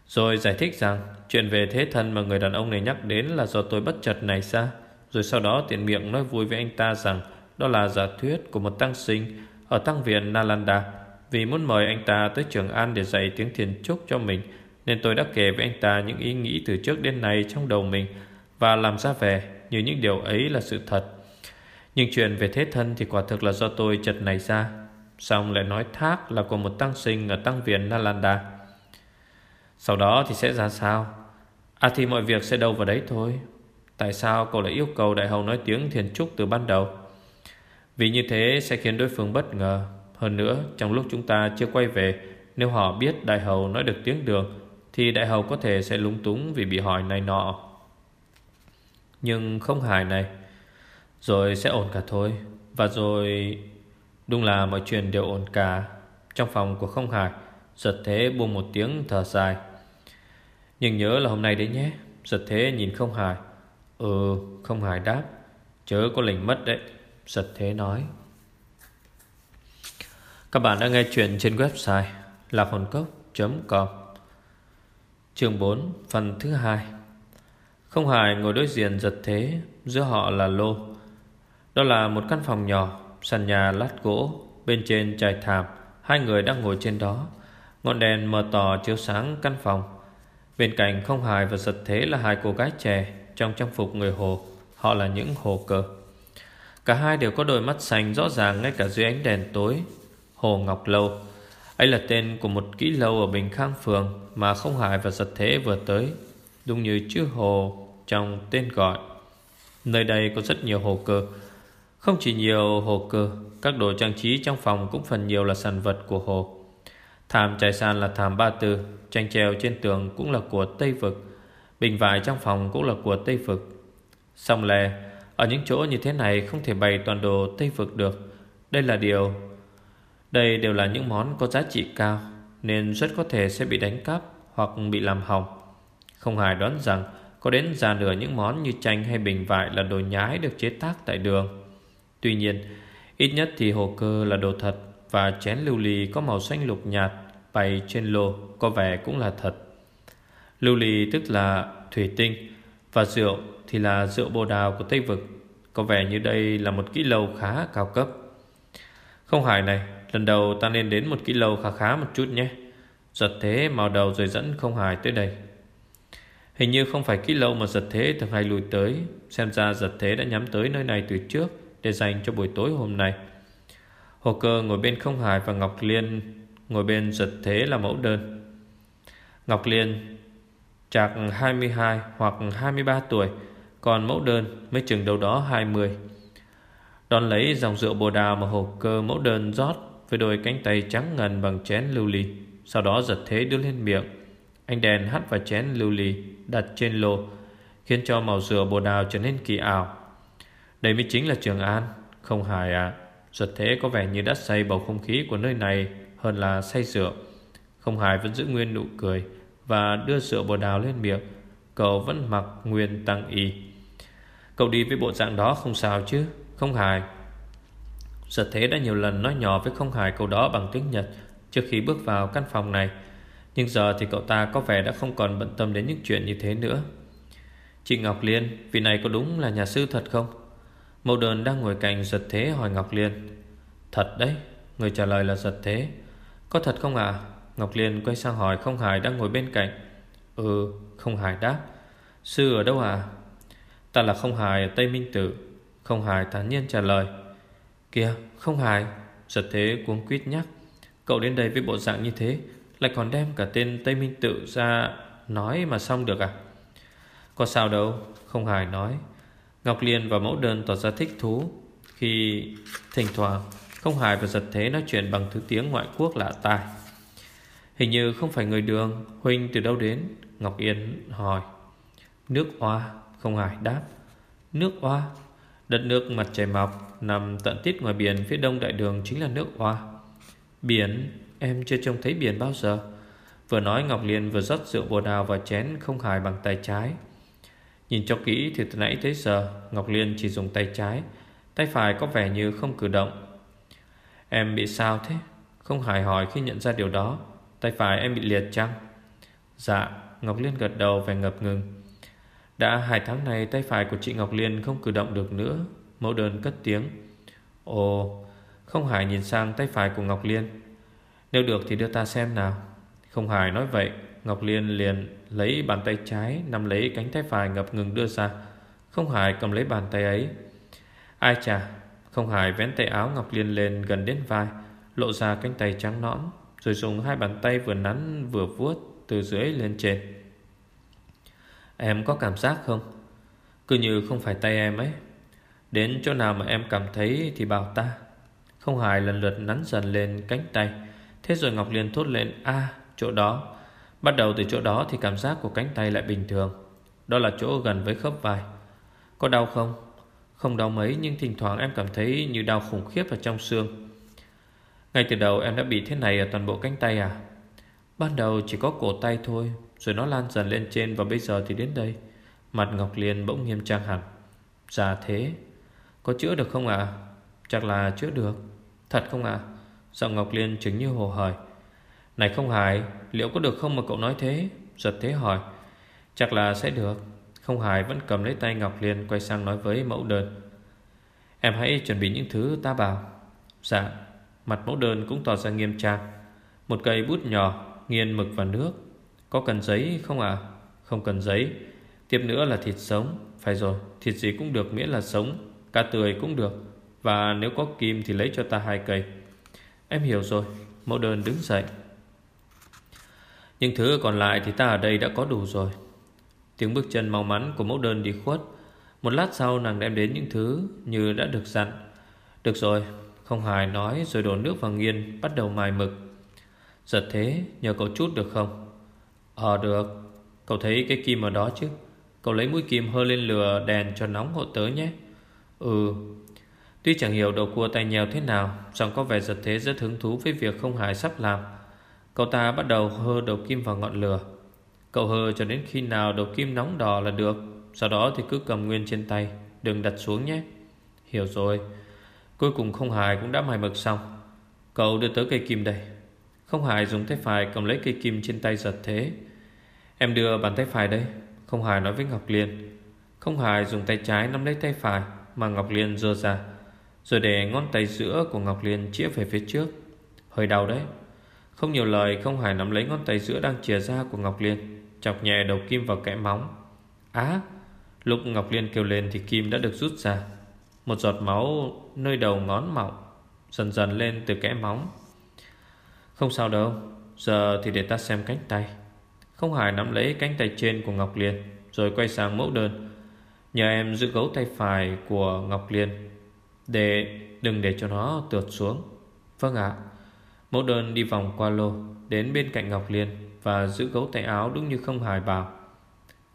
Rồi giải thích rằng, Chuyện về thế thân mà người đàn ông này nhắc đến Là do tôi bất chợt này ra. Rồi sau đó tiện miệng nói vui với anh ta rằng Đó là giả thuyết của một tăng sinh Ở tăng viện Nalanda vì muốn mời anh ta tới Trường An để dạy tiếng thiền trúc cho mình, Nên tôi đã kể với anh ta những ý nghĩ từ trước đến nay trong đầu mình Và làm ra vẻ như những điều ấy là sự thật. Nhưng chuyện về thế thân thì quả thực là do tôi chật này ra. Xong lại nói thác là của một tăng sinh ở tăng viện Nalanda? Sau đó thì sẽ ra sao? À thì mọi việc sẽ đâu vào đấy thôi. Tại sao cậu lại yêu cầu đại hầu nói tiếng thiền trúc từ ban đầu? Vì như thế sẽ khiến đối phương bất ngờ hơn nữa, trong lúc chúng ta chưa quay về, Nếu họ biết đại hầu nói được tiếng đường, Thì đại hầu có thể sẽ lúng túng Vì bị hỏi này nọ. Nhưng không hài này, Rồi sẽ ổn cả thôi. Và rồi, Đúng là mọi chuyện đều ổn cả. Trong phòng của không hài, Giật thế buông một tiếng thở dài. Nhưng nhớ là hôm nay đấy nhé, Giật thế nhìn không hài. Ừ không hài đáp. Chớ có lệnh mất đấy, Giật thế nói các bạn đã nghe chuyện trên website lạc hồn cốc.com Chương 4 phần thứ hai. Không hài ngồi đối diện giật thế, Giữa họ là lô. Đó là một căn phòng nhỏ, Sàn nhà lát gỗ, Bên trên trải thảm, Hai người đang ngồi trên đó. Ngọn đèn mờ tỏ chiếu sáng căn phòng. Bên cạnh không hài và giật thế là hai cô gái trẻ, Trong trang phục người hồ, Họ là những hồ cờ. Cả hai đều có đôi mắt xanh rõ ràng Ngay cả dưới ánh đèn tối. Hồ Ngọc Lâu. Ấy là tên của một kỹ lâu ở Bình Khang Phường Mà không hài và giật thế vừa tới, Đúng như chữ hồ trong tên gọi. Nơi đây có rất nhiều hồ cơ. Không chỉ nhiều hồ cơ, Các đồ trang trí trong phòng cũng phần nhiều là sản vật của hồ. Thảm trải sàn là thảm ba tư, Tranh treo trên tường cũng là của Tây Vực, Bình vải trong phòng cũng là của Tây Vực. Xong lè Ở những chỗ như thế này không thể bày toàn đồ Tây Vực được. Đây là điều đây đều là những món có giá trị cao, Nên rất có thể sẽ bị đánh cắp Hoặc bị làm hỏng. Không hài đoán rằng Có đến già nửa những món như chanh hay bình vải Là đồ nhái được chế tác tại đường. Tuy nhiên, Ít nhất thì hồ cơ là đồ thật Và chén lưu ly có màu xanh lục nhạt Bày trên lô Có vẻ cũng là thật. Lưu ly tức là thủy tinh Và rượu thì là rượu bồ đào của Tây Vực, Có vẻ như đây là một kỹ lầu khá cao cấp. Không hài này Lần đầu ta nên đến một kỹ lâu khá khá một chút nhé. Giật thế màu đầu rồi dẫn không hài tới đây. Hình như không phải kỹ lâu mà giật thế thường hay lùi tới. Xem ra giật thế đã nhắm tới nơi này từ trước Để dành cho buổi tối hôm nay. Hồ cơ ngồi bên không hài và Ngọc Liên Ngồi bên giật thế là mẫu đơn. Ngọc Liên, Chạc 22 hoặc 23 tuổi, Còn mẫu đơn mới chừng đâu đó 20 Đón lấy dòng rượu bồ đào mà hồ cơ mẫu đơn rót. Với đôi cánh tay trắng ngần bằng chén lưu ly. Sau đó giật thế đưa lên miệng. Anh đèn hắt vào chén lưu ly, Đặt trên lô, Khiến cho màu dừa bồ đào trở nên kỳ ảo. Đây mới chính là Trường An. Không hài à Giật thế có vẻ như đã say bầu không khí của nơi này Hơn là say rượu. Không hài vẫn giữ nguyên nụ cười Và đưa rượu bồ đào lên miệng. Cậu vẫn mặc nguyên tăng y. Cậu đi với bộ dạng đó không sao chứ? Không hài. Giật thế đã nhiều lần nói nhỏ với không hài câu đó bằng tiếng Nhật Trước khi bước vào căn phòng này. Nhưng giờ thì cậu ta có vẻ đã không còn bận tâm đến những chuyện như thế nữa. Chị Ngọc Liên, Vị này có đúng là nhà sư thật không? Mẫu đơn đang ngồi cạnh giật thế hỏi Ngọc Liên. Thật đấy, Người trả lời là giật thế. Có thật không ạ? Ngọc Liên quay sang hỏi không Hải đang ngồi bên cạnh. Ừ không Hải đáp. Sư ở đâu à Ta là không Hải ở Tây Minh Tử. Không Hải thản nhiên trả lời. Kìa, không hài. Giật thế cuống quýt nhắc. Cậu đến đây với bộ dạng như thế, Lại còn đem cả tên Tây Minh Tự ra Nói mà xong được à? Có sao đâu, Không hài nói. Ngọc Liên và mẫu đơn tỏ ra thích thú. Khi thỉnh thoảng, Không hài và giật thế nói chuyện bằng thứ tiếng ngoại quốc lạ tai. Hình như không phải người đường, Huynh từ đâu đến? Ngọc Yên hỏi. Nước Hoa Không hài đáp. Nước Hoa Đất nước mặt trời mọc, Nằm tận tít ngoài biển, phía đông đại đường chính là nước Hoa Biển, Em chưa trông thấy biển bao giờ. Vừa nói, Ngọc Liên vừa rót rượu bồ đào vào chén Không hài bằng tay trái. Nhìn cho kỹ thì từ nãy tới giờ, Ngọc Liên chỉ dùng tay trái. Tay phải có vẻ như không cử động. Em bị sao thế? Không hài hỏi khi nhận ra điều đó. Tay phải em bị liệt chăng? Dạ Ngọc Liên gật đầu vẻ ngập ngừng. Đã hai tháng này tay phải của chị Ngọc Liên không cử động được nữa. Mẫu đơn cất tiếng. Ồ, Không Hải nhìn sang tay phải của Ngọc Liên. Nếu được thì đưa ta xem nào. Không Hải nói vậy, Ngọc Liên liền lấy bàn tay trái, Nắm lấy cánh tay phải ngập ngừng đưa ra. Không Hải cầm lấy bàn tay ấy. Ai chà, Không Hải vén tay áo Ngọc Liên lên gần đến vai, Lộ ra cánh tay trắng nõn, Rồi dùng hai bàn tay vừa nắn vừa vuốt Từ dưới lên trên. Em có cảm giác không? Cứ như không phải tay em ấy. Đến chỗ nào mà em cảm thấy Thì bảo ta. Không hài lần lượt nắn dần lên cánh tay. Thế rồi Ngọc Liên thốt lên, a, chỗ đó. Bắt đầu từ chỗ đó thì cảm giác của cánh tay lại bình thường. Đó là chỗ gần với khớp vai. Có đau không? Không đau mấy, nhưng thỉnh thoảng em cảm thấy như đau khủng khiếp ở trong xương. Ngay từ đầu em đã bị thế này ở toàn bộ cánh tay à? Ban đầu chỉ có cổ tay thôi. Rồi nó lan dần lên trên và bây giờ thì đến đây. Mặt Ngọc Liên bỗng nghiêm trang hẳn. Già thế. Có chữa được không ạ? À? Chắc là chữa được. Thật không ạ? À? Giọng Ngọc Liên chứng như hồ hởi. Này không hài, Liệu có được không mà cậu nói thế? Giật thế hỏi. Chắc là sẽ được. Không Hải vẫn cầm lấy tay Ngọc Liên Quay sang nói với mẫu đơn. Em hãy chuẩn bị những thứ ta bảo. Dạ. Mặt mẫu đơn cũng tỏ ra nghiêm trang. Một cây bút nhỏ Nghiên mực và nước. Có cần giấy không ạ? À? Không cần giấy. Tiếp nữa là thịt sống. Phải rồi, Thịt gì cũng được, miễn là sống. Cá tươi cũng được. Và nếu có kim thì lấy cho ta hai cây. Em hiểu rồi. Mẫu đơn đứng dậy. Những thứ còn lại thì ta ở đây đã có đủ rồi. Tiếng bước chân mau mắn của mẫu đơn đi khuất. Một lát sau nàng đem đến những thứ Như đã được dặn. Được rồi, Không hài nói rồi đổ nước vào nghiên, Bắt đầu mài mực. Giật thế, nhờ cậu chút được không? Ờ được. Cậu thấy cái kim ở đó chứ? Cậu lấy mũi kim hơ lên lửa, đèn cho nóng hộ tớ nhé. Ừ. Tuy chẳng hiểu đầu cua tay nhèo thế nào, song có vẻ giật thế rất hứng thú với việc không hài sắp làm. Cậu ta bắt đầu hơ đầu kim vào ngọn lửa. Cậu hơ cho đến khi nào đầu kim nóng đỏ là được, Sau đó thì cứ cầm nguyên trên tay, Đừng đặt xuống nhé. Hiểu rồi. Cuối cùng không hài cũng đã mài mực xong. Cậu đưa tới cây kim đây. Không hài dùng tay phải cầm lấy cây kim trên tay giật thế. Em đưa bàn tay phải đây. Không hài nói với Ngọc Liên. Không hài dùng tay trái nắm lấy tay phải Mà Ngọc Liên dơ ra, Rồi để ngón tay giữa của Ngọc Liên chĩa về phía trước. Hơi đau đấy. Không nhiều lời, không hài nắm lấy ngón tay giữa đang chìa ra của Ngọc Liên, Chọc nhẹ đầu kim vào kẽ móng. Á! Lúc Ngọc Liên kêu lên thì kim đã được rút ra. Một giọt máu nơi đầu ngón mỏng Dần dần lên từ kẽ móng. Không sao đâu. Giờ thì để ta xem cánh tay. Không Hải nắm lấy cánh tay trên của Ngọc Liên, Rồi quay sang mẫu đơn. Nhờ em giữ gấu tay phải của Ngọc Liên. Để, đừng để cho nó trượt xuống. Vâng ạ. Mẫu đơn đi vòng qua lô, Đến bên cạnh Ngọc Liên Và giữ gấu tay áo đúng như không Hải bảo.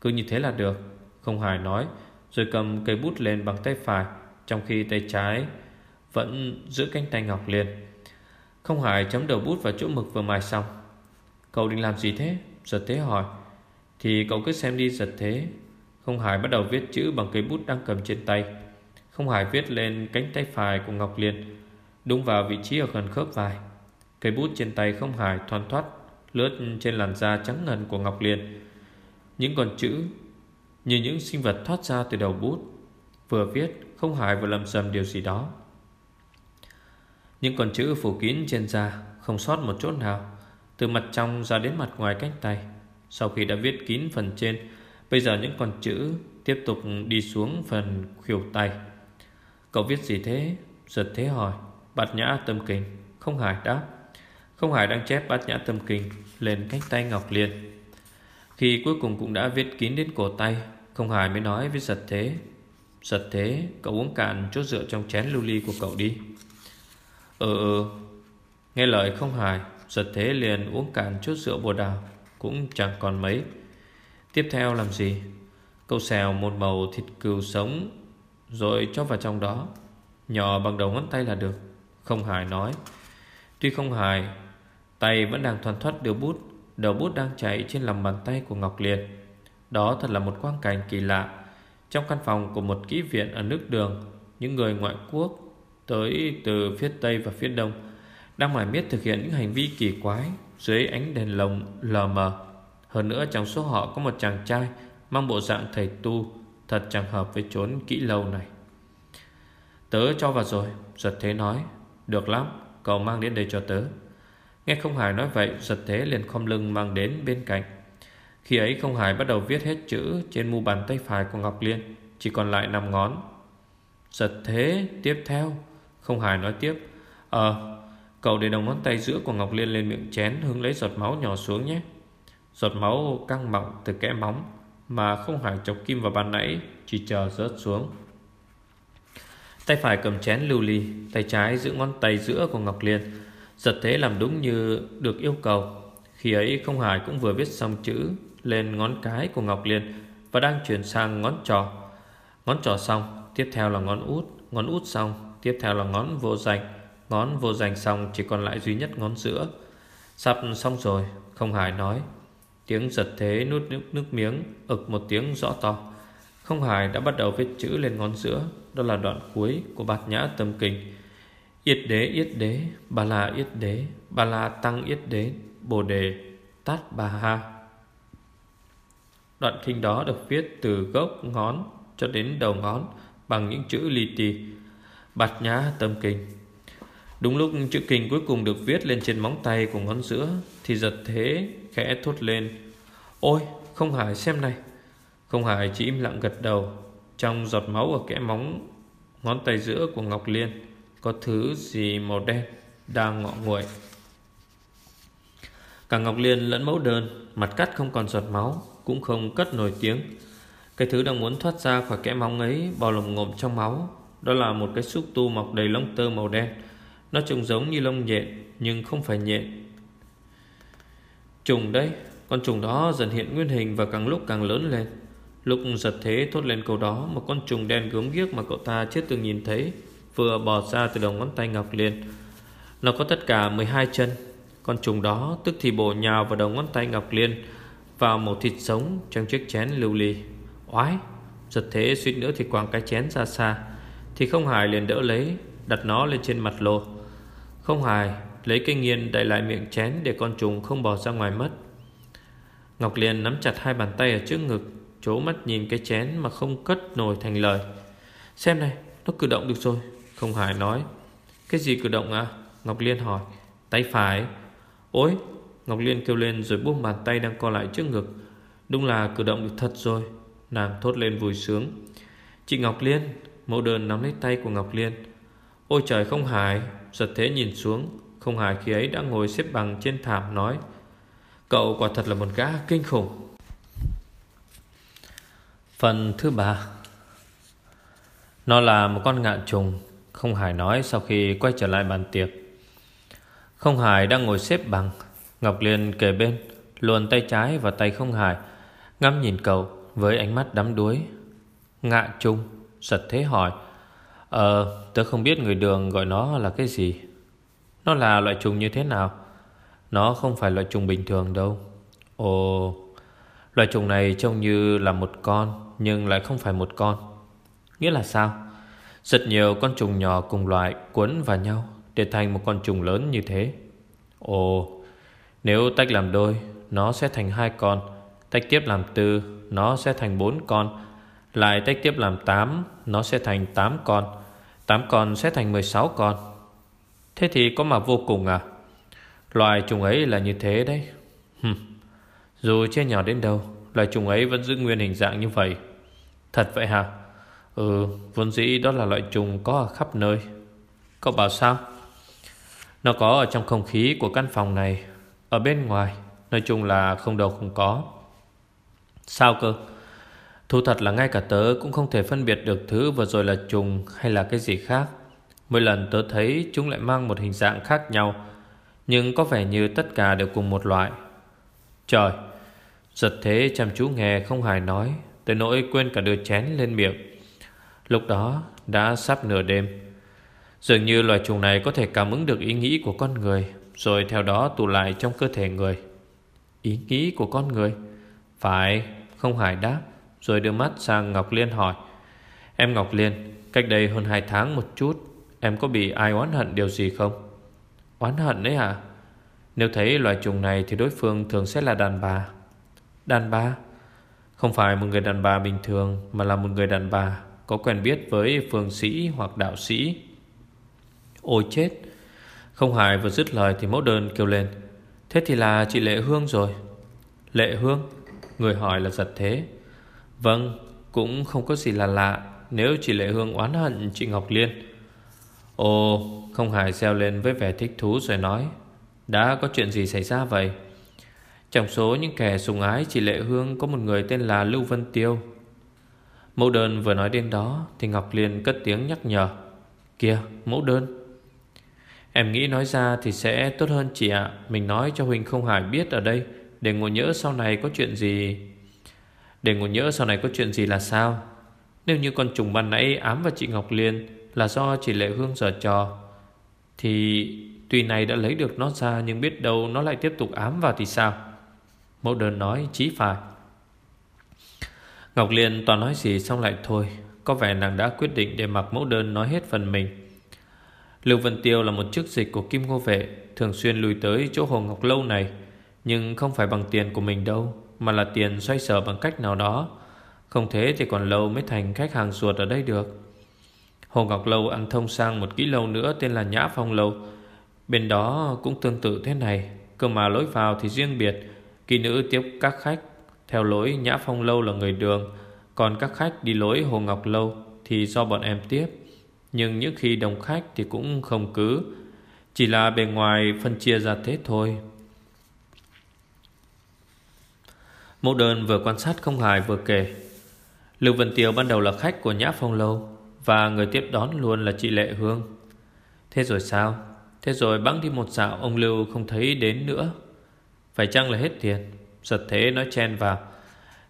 Cứ như thế là được, Không Hải nói, Rồi cầm cây bút lên bằng tay phải, Trong khi tay trái Vẫn giữ cánh tay Ngọc Liên. Không Hải chấm đầu bút vào chỗ mực vừa mài xong. Cậu định làm gì thế? Giật thế hỏi, Thì cậu cứ xem đi giật thế. Không Hải bắt đầu viết chữ bằng cây bút đang cầm trên tay. Không Hải viết lên cánh tay phải của Ngọc Liên Đúng vào vị trí ở gần khớp vai. Cây bút trên tay không Hải thoăn thoát, Lướt trên làn da trắng ngần của Ngọc Liên Những con chữ Như những sinh vật thoát ra từ đầu bút, Vừa viết, không Hải vừa lầm dầm điều gì đó. Những con chữ phủ kín trên da, Không sót một chỗ nào. Từ mặt trong ra đến mặt ngoài cánh tay. Sau khi đã viết kín phần trên, Bây giờ những con chữ Tiếp tục đi xuống phần khuỷu tay. Cậu viết gì thế? Giật thế hỏi. Bạt nhã tâm kinh. Không hài đáp. Không Hải đang chép bát nhã tâm kinh Lên cánh tay Ngọc liền Khi cuối cùng cũng đã viết kín đến cổ tay, Không Hải mới nói với giật thế. Giật thế, Cậu uống cạn chút rượu trong chén lưu ly của cậu đi. Ừ ừ Nghe lời không hài Giật thế liền uống cạn chút rượu bồ đào, Cũng chẳng còn mấy. Tiếp theo làm gì? Câu xèo một bầu thịt cừu sống, Rồi cho vào trong đó. Nhỏ bằng đầu ngón tay là được, Không hài nói. Tuy không hài, Tay vẫn đang thoăn thoắt đưa bút, Đầu bút đang chạy trên lòng bàn tay của Ngọc Liệt. Đó thật là một quang cảnh kỳ lạ. Trong căn phòng của một kỹ viện ở nước đường, Những người ngoại quốc Tới từ phía Tây và phía Đông đang mải miết thực hiện những hành vi kỳ quái Dưới ánh đèn lồng lờ mờ. Hơn nữa trong số họ có một chàng trai Mang bộ dạng thầy tu, Thật chẳng hợp với chốn kỹ lâu này. Tớ cho vào rồi, Giật thế nói. Được lắm, Cậu mang đến đây cho tớ. Nghe không Hải nói vậy, Giật thế liền khom lưng mang đến bên cạnh. Khi ấy không Hải bắt đầu viết hết chữ Trên mu bàn tay phải của Ngọc Liên, Chỉ còn lại 5 ngón. Giật thế tiếp theo, Không Hải nói tiếp. Ờ Cậu để đầu ngón tay giữa của Ngọc Liên lên miệng chén, Hướng lấy giọt máu nhỏ xuống nhé. Giọt máu căng mọng từ kẽ móng, Mà không Hải chọc kim vào bàn nãy, Chỉ chờ rớt xuống. Tay phải cầm chén lưu ly, Tay trái giữ ngón tay giữa của Ngọc Liên. Giật thế làm đúng như được yêu cầu. Khi ấy không Hải cũng vừa viết xong chữ Lên ngón cái của Ngọc Liên Và đang chuyển sang ngón trò Ngón trò xong, Tiếp theo là ngón út Ngón út xong, Tiếp theo là ngón vô danh. Ngón vô danh xong chỉ còn lại duy nhất ngón giữa. Sắp xong rồi Không Hải nói. Tiếng giật thế nuốt nước, nước miếng ực một tiếng rõ to. Không Hải đã bắt đầu viết chữ lên ngón giữa. Đó là đoạn cuối của bát nhã tâm kinh. Yết đế yết đế Ba la yết đế Ba la tăng yết đế Bồ đề tát bà ha. Đoạn kinh đó được viết từ gốc ngón cho đến đầu ngón bằng những chữ li ti. Bạt nhã tâm kinh. Đúng lúc chữ kinh cuối cùng được viết lên trên móng tay của ngón giữa thì giật thế khẽ thốt lên. Ôi, không hải xem này. Không hải chỉ im lặng gật đầu. Trong giọt máu ở kẽ móng ngón tay giữa của Ngọc Liên có thứ gì màu đen đang ngọ nguậy. Cả Ngọc Liên lẫn mẫu đơn, mặt cắt không còn giọt máu, cũng không cất nổi tiếng. Cái thứ đang muốn thoát ra khỏi kẽ móng ấy bò lồng ngộm trong máu. Đó là một cái xúc tu mọc đầy lông tơ màu đen. Nó trông giống như lông nhện, nhưng không phải nhện. Trùng đấy, con trùng đó dần hiện nguyên hình và càng lúc càng lớn lên. Lúc giật thế thốt lên câu đó Một con trùng đen gớm ghiếc mà cậu ta chưa từng nhìn thấy Vừa bò ra từ đầu ngón tay Ngọc Liên Nó có tất cả 12 chân Con trùng đó tức thì bổ nhào vào đầu ngón tay Ngọc Liên Vào một thịt sống trong chiếc chén lưu ly Oái Giật thế suýt nữa thì quàng cái chén ra xa Thì không hài liền đỡ lấy Đặt nó lên trên mặt lô không hài, lấy cây nghiên đậy lại miệng chén Để con trùng không bò ra ngoài mất. Ngọc Liên nắm chặt hai bàn tay ở trước ngực Chố mắt nhìn cái chén mà không cất nổi thành lời. Xem này, Nó cử động được rồi, Không hài nói. Cái gì cử động à? Ngọc Liên hỏi. Tay phải. Ôi, Ngọc Liên kêu lên rồi buông bàn tay đang co lại trước ngực. Đúng là cử động được thật rồi, Nàng thốt lên vui sướng. Chị Ngọc Liên, Mẫu đơn nắm lấy tay của Ngọc Liên. Ôi trời, không Hải Giật thế nhìn xuống, Không Hải khi ấy đã ngồi xếp bằng trên thảm, nói, Cậu quả thật là một gã kinh khủng. Phần thứ ba. Nó là một con ngạn trùng, Không Hải nói sau khi quay trở lại bàn tiệc. Không Hải đang ngồi xếp bằng, Ngọc Liên kề bên, Luồn tay trái vào tay Không Hải Ngắm nhìn cậu với ánh mắt đắm đuối. Ngạ trùng, Giật thế hỏi Ờ tớ không biết người đường gọi nó là cái gì. Nó là loại trùng như thế nào? Nó không phải loại trùng bình thường đâu. Ồ, loại trùng này trông như là một con, Nhưng lại không phải một con. Nghĩa là sao? Rất nhiều con trùng nhỏ cùng loại Quấn vào nhau Để thành một con trùng lớn như thế. Ồ, Nếu tách làm đôi, Nó sẽ thành hai con. Tách tiếp làm tư, Nó sẽ thành bốn con. Lại tách tiếp làm tám, Nó sẽ thành tám con. Tám con sẽ thành mười sáu con. Thế thì có mà vô cùng à? Loài trùng ấy là như thế đấy. Hừm, dù chia nhỏ đến đâu, Loài trùng ấy vẫn giữ nguyên hình dạng như vậy. Thật vậy hả? Ừ vốn dĩ đó là loại trùng có ở khắp nơi. Cậu bảo sao? Nó có ở trong không khí của căn phòng này. Ở bên ngoài, Nói chung là không đâu không có. Sao cơ? Thu thật là ngay cả tớ cũng không thể phân biệt được thứ vừa rồi là trùng hay là cái gì khác. Mỗi lần tớ thấy chúng lại mang một hình dạng khác nhau, Nhưng có vẻ như tất cả đều cùng một loại. Trời, Giật thế chăm chú nghe không hài nói, Tới nỗi quên cả đưa chén lên miệng. Lúc đó đã sắp nửa đêm. Dường như loài trùng này có thể cảm ứng được ý nghĩ của con người, Rồi theo đó tụ lại trong cơ thể người. Ý nghĩ của con người? Phải, Không hài đáp. Rồi đưa mắt sang Ngọc Liên hỏi, Em Ngọc Liên, Cách đây hơn 2 tháng một chút, Em có bị ai oán hận điều gì không? Oán hận đấy hả? Nếu thấy loài trùng này Thì đối phương thường sẽ là đàn bà. Đàn bà? Không phải một người đàn bà bình thường, Mà là một người đàn bà Có quen biết với phương sĩ hoặc đạo sĩ. Ôi chết! Không hài vừa dứt lời thì mẫu đơn kêu lên, Thế thì là chị Lệ Hương rồi. Lệ Hương? Người hỏi là giật thế. Vâng Cũng không có gì là lạ Nếu chị Lệ Hương oán hận chị Ngọc Liên. Ồ, Không hài reo lên với vẻ thích thú rồi nói, Đã có chuyện gì xảy ra vậy? Trong số những kẻ sùng ái chị Lệ Hương Có một người tên là Lưu Vân Tiêu. Mẫu đơn vừa nói đến đó Thì Ngọc Liên cất tiếng nhắc nhở, Kìa, mẫu đơn. Em nghĩ nói ra thì sẽ tốt hơn chị ạ. Mình nói cho Huỳnh không hải biết ở đây, Để ngồi nhớ sau này có chuyện gì để ngủ nhớ sau này có chuyện gì là sao? Nếu như con trùng ban nãy ám vào chị Ngọc Liên Là do chị Lệ Hương giở trò, Thì Tuy này đã lấy được nó ra Nhưng biết đâu nó lại tiếp tục ám vào thì sao? Mẫu đơn nói, chí phải. Ngọc Liên toàn nói gì xong lại thôi. Có vẻ nàng đã quyết định để mặc mẫu đơn nói hết phần mình. Lưu Vân Tiêu là một chức dịch của Kim Ngô Vệ, Thường xuyên lùi tới chỗ Hồ Ngọc Lâu này, Nhưng không phải bằng tiền của mình đâu. Mà là tiền xoay sở bằng cách nào đó. Không thế thì còn lâu mới thành khách hàng ruột ở đây được. Hồ Ngọc Lâu ăn thông sang một kỹ lâu nữa tên là Nhã Phong Lâu. Bên đó cũng tương tự thế này, Cơ mà lối vào thì riêng biệt, Kỹ nữ tiếp các khách. Theo lối, Nhã Phong Lâu là người đường, Còn các khách đi lối Hồ Ngọc Lâu Thì do bọn em tiếp. Nhưng những khi đồng khách thì cũng không cứ, Chỉ là bề ngoài phân chia ra thế thôi. Mẫu đơn vừa quan sát không hài vừa kể. Lưu Vân Tiêu ban đầu là khách của Nhã Phong Lâu Và người tiếp đón luôn là chị Lệ Hương. Thế rồi sao? Thế rồi bắn đi một dạo, Ông Lưu không thấy đến nữa. Phải chăng là hết tiền? Giật thế nói chen vào.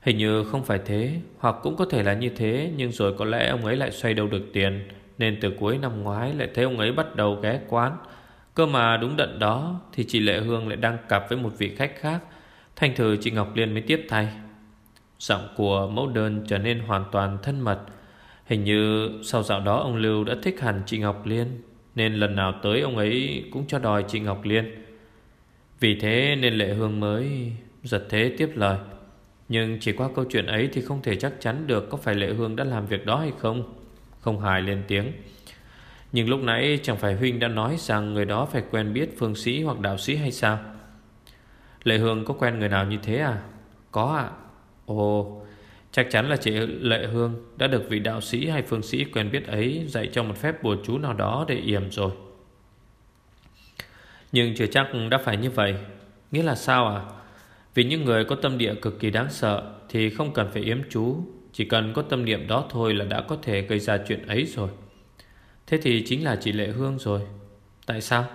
Hình như không phải thế, Hoặc cũng có thể là như thế, Nhưng rồi có lẽ ông ấy lại xoay đâu được tiền, Nên từ cuối năm ngoái lại thấy ông ấy bắt đầu ghé quán. Cơ mà đúng đận đó, Thì chị Lệ Hương lại đang cặp với một vị khách khác Thành thử chị Ngọc Liên mới tiếp thay. Giọng của mẫu đơn trở nên hoàn toàn thân mật. Hình như sau dạo đó ông Lưu đã thích hẳn chị Ngọc Liên, Nên lần nào tới ông ấy cũng cho đòi chị Ngọc Liên. Vì thế nên Lệ Hương mới giật thế tiếp lời. Nhưng chỉ qua câu chuyện ấy thì không thể chắc chắn được Có phải Lệ Hương đã làm việc đó hay không. Không hài lên tiếng. Nhưng lúc nãy chẳng phải Huynh đã nói rằng Người đó phải quen biết phương sĩ hoặc đạo sĩ hay sao? Lệ Hương có quen người nào như thế à? Có ạ. À? Ồ, Chắc chắn là chị Lệ Hương Đã được vị đạo sĩ hay phương sĩ quen biết ấy Dạy cho một phép bùa chú nào đó để yểm rồi. Nhưng chưa chắc đã phải như vậy. Nghĩa là sao à Vì những người có tâm địa cực kỳ đáng sợ Thì không cần phải yếm chú, Chỉ cần có tâm niệm đó thôi là đã có thể gây ra chuyện ấy rồi. Thế thì chính là chị Lệ Hương rồi. Tại sao?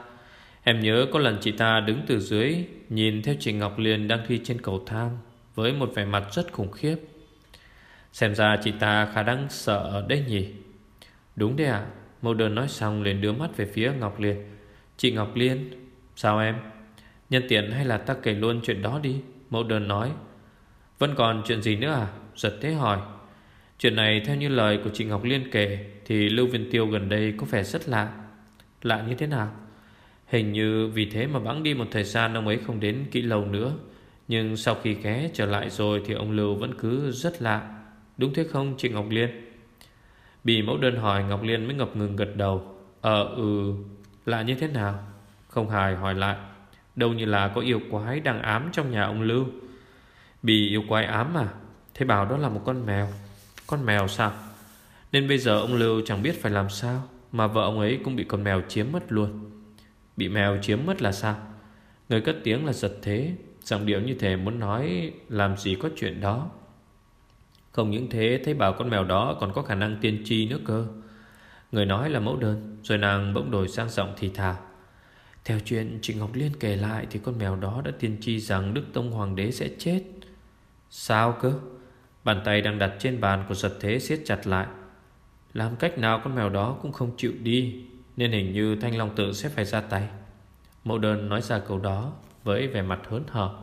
Em nhớ có lần chị ta đứng từ dưới, Nhìn theo chị Ngọc Liên đang thi trên cầu thang, Với một vẻ mặt rất khủng khiếp. Xem ra chị ta khá đáng sợ đấy nhỉ? Đúng đấy ạ. À? Mâu đơn nói xong liền đưa mắt về phía Ngọc Liên. Chị Ngọc Liên, Sao em? Nhân tiện hay là ta kể luôn chuyện đó đi? Mẫu đơn nói. Vẫn còn chuyện gì nữa à? Giật thế hỏi. Chuyện này theo như lời của chị Ngọc Liên kể, Thì Lưu Viên Tiêu gần đây có vẻ rất lạ. Lạ như thế nào? Hình như vì thế mà bẵng đi một thời gian Ông ấy không đến kỹ lâu nữa. Nhưng sau khi ghé trở lại rồi Thì ông Lưu vẫn cứ rất lạ. Đúng thế không, chị Ngọc Liên? Bị mẫu đơn hỏi, Ngọc Liên mới ngập ngừng gật đầu. Ờ ừ Lạ như thế nào? Không hài hỏi lại. Đâu như là có yêu quái đang ám trong nhà ông Lưu. Bị yêu quái ám à? Thế bảo đó là một con mèo. Con mèo sao? Nên bây giờ ông Lưu chẳng biết phải làm sao, Mà vợ ông ấy cũng bị con mèo chiếm mất luôn. Bị mèo chiếm mất là sao? Người cất tiếng là giật thế, Giọng điệu như thể muốn nói Làm gì có chuyện đó. Không những thế, thấy bảo con mèo đó Còn có khả năng tiên tri nữa cơ. Người nói là mẫu đơn, Rồi nàng bỗng đổi sang giọng thì thào. Theo chuyện Trịnh Ngọc Liên kể lại Thì con mèo đó đã tiên tri rằng Đức Tông Hoàng đế sẽ chết. Sao cơ? Bàn tay đang đặt trên bàn của giật thế siết chặt lại. Làm cách nào con mèo đó cũng không chịu đi nên hình như Thanh Long Tự sẽ phải ra tay. Mẫu đơn nói ra câu đó Với vẻ mặt hớn hở.